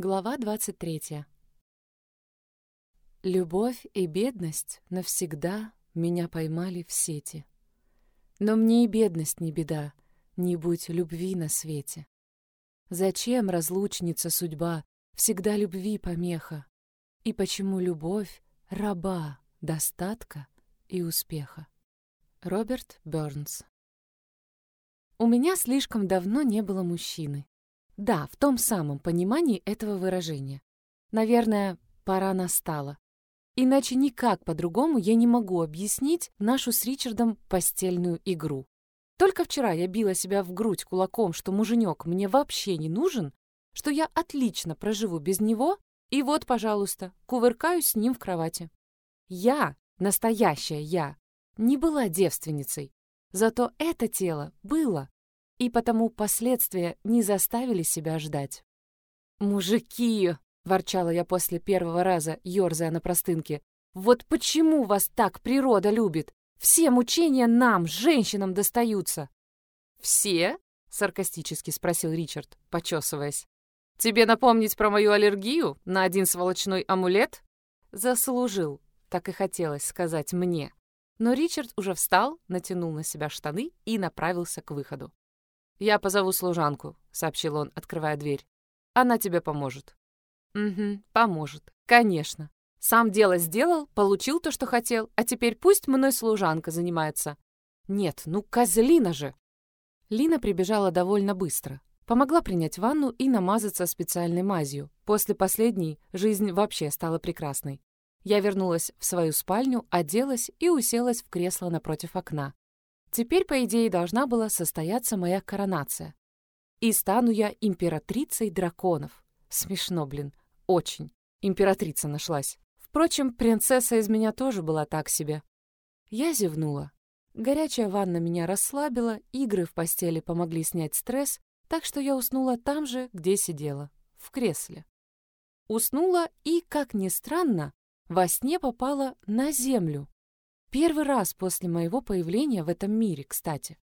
Глава 23. Любовь и бедность навсегда меня поймали в сети. Но мне и бедность не беда, не будь любви на свете. Зачем, разлучница судьба, всегда любви помеха? И почему любовь — раба достатка и успеха? Роберт Бёрнс У меня слишком давно не было мужчины. Да, в том самом понимании этого выражения. Наверное, пора настала. Иначе никак по-другому я не могу объяснить нашу с Ричардом постельную игру. Только вчера я била себя в грудь кулаком, что муженек мне вообще не нужен, что я отлично проживу без него, и вот, пожалуйста, кувыркаюсь с ним в кровати. Я, настоящая я, не была девственницей, зато это тело было и потому последствия не заставили себя ждать. «Мужики!» — ворчала я после первого раза, ёрзая на простынке. «Вот почему вас так природа любит? Все мучения нам, женщинам, достаются!» «Все?» — саркастически спросил Ричард, почесываясь. «Тебе напомнить про мою аллергию на один сволочной амулет?» «Заслужил», — так и хотелось сказать мне. Но Ричард уже встал, натянул на себя штаны и направился к выходу. «Я позову служанку», — сообщил он, открывая дверь. «Она тебе поможет». «Угу, поможет. Конечно. Сам дело сделал, получил то, что хотел, а теперь пусть мной служанка занимается». «Нет, ну козлина же!» Лина прибежала довольно быстро. Помогла принять ванну и намазаться специальной мазью. После последней жизнь вообще стала прекрасной. Я вернулась в свою спальню, оделась и уселась в кресло напротив окна. Теперь, по идее, должна была состояться моя коронация. И стану я императрицей драконов. Смешно, блин, очень. Императрица нашлась. Впрочем, принцесса из меня тоже была так себе. Я зевнула. Горячая ванна меня расслабила, игры в постели помогли снять стресс, так что я уснула там же, где сидела, в кресле. Уснула и, как ни странно, во сне попала на землю. Первый раз после моего появления в этом мире, кстати.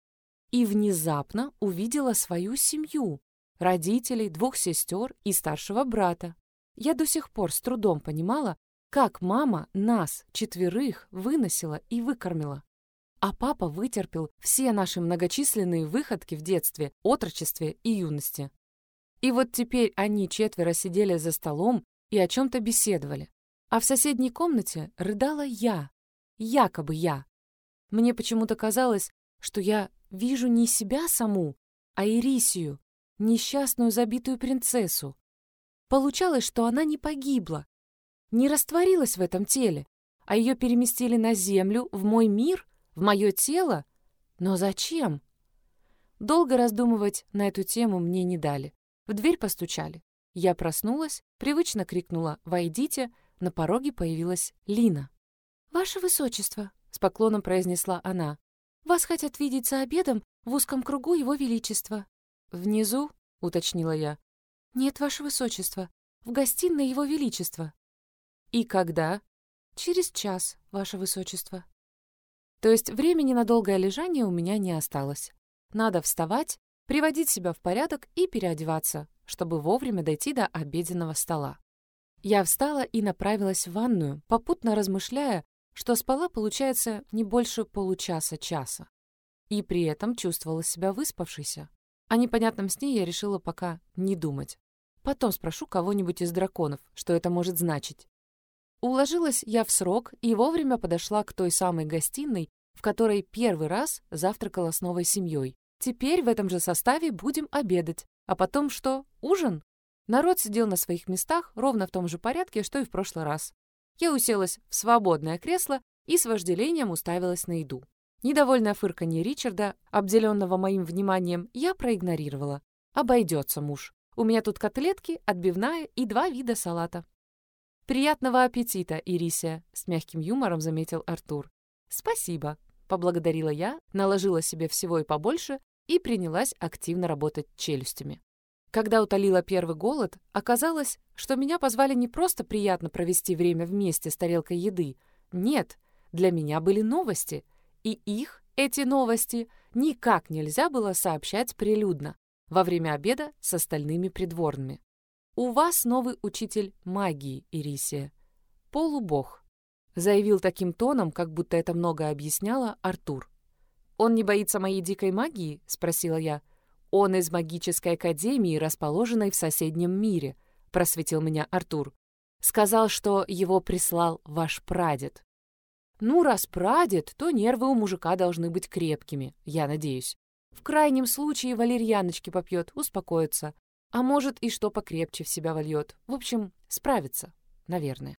И внезапно увидела свою семью, родителей, двух сестер и старшего брата. Я до сих пор с трудом понимала, как мама нас, четверых, выносила и выкормила. А папа вытерпел все наши многочисленные выходки в детстве, отрочестве и юности. И вот теперь они четверо сидели за столом и о чем-то беседовали. А в соседней комнате рыдала я, якобы я. Мне почему-то казалось, что я вижу не себя саму, а Ирисию, несчастную забитую принцессу. Получалось, что она не погибла, не растворилась в этом теле, а ее переместили на землю, в мой мир, в мое тело. Но зачем? Долго раздумывать на эту тему мне не дали. В дверь постучали. Я проснулась, привычно крикнула «Войдите!», на пороге появилась Лина. «Ваше Высочество», — с поклоном произнесла она, «вас хотят видеть за обедом в узком кругу Его Величества». «Внизу?» — уточнила я. «Нет, Ваше Высочество, в гостиной Его Величества». «И когда?» «Через час, Ваше Высочество». То есть времени на долгое лежание у меня не осталось. Надо вставать, приводить себя в порядок и переодеваться, чтобы вовремя дойти до обеденного стола. Я встала и направилась в ванную, попутно размышляя, что спала, получается, не больше получаса-часа. И при этом чувствовала себя выспавшейся. О непонятном сне я решила пока не думать. Потом спрошу кого-нибудь из драконов, что это может значить. Уложилась я в срок и вовремя подошла к той самой гостиной, в которой первый раз завтракала с новой семьей. Теперь в этом же составе будем обедать. А потом что? Ужин? Народ сидел на своих местах ровно в том же порядке, что и в прошлый раз. Я уселась в свободное кресло и с вожделением уставилась на еду. Недовольное фырканье Ричарда, обделенного моим вниманием, я проигнорировала. Обойдется муж. У меня тут котлетки, отбивная и два вида салата. «Приятного аппетита, Ирисия!» — с мягким юмором заметил Артур. «Спасибо!» — поблагодарила я, наложила себе всего и побольше и принялась активно работать челюстями. Когда утолила первый голод, оказалось, что меня позвали не просто приятно провести время вместе с тарелкой еды. Нет, для меня были новости. И их, эти новости, никак нельзя было сообщать прилюдно, во время обеда с остальными придворными. «У вас новый учитель магии, Ирисия. Полубог», — заявил таким тоном, как будто это много объясняло Артур. «Он не боится моей дикой магии?» — спросила я. «Он из магической академии, расположенной в соседнем мире», — просветил меня Артур. «Сказал, что его прислал ваш прадед». «Ну, раз прадед, то нервы у мужика должны быть крепкими, я надеюсь. В крайнем случае валерьяночки попьет, успокоится. А может, и что покрепче в себя вольет. В общем, справится, наверное».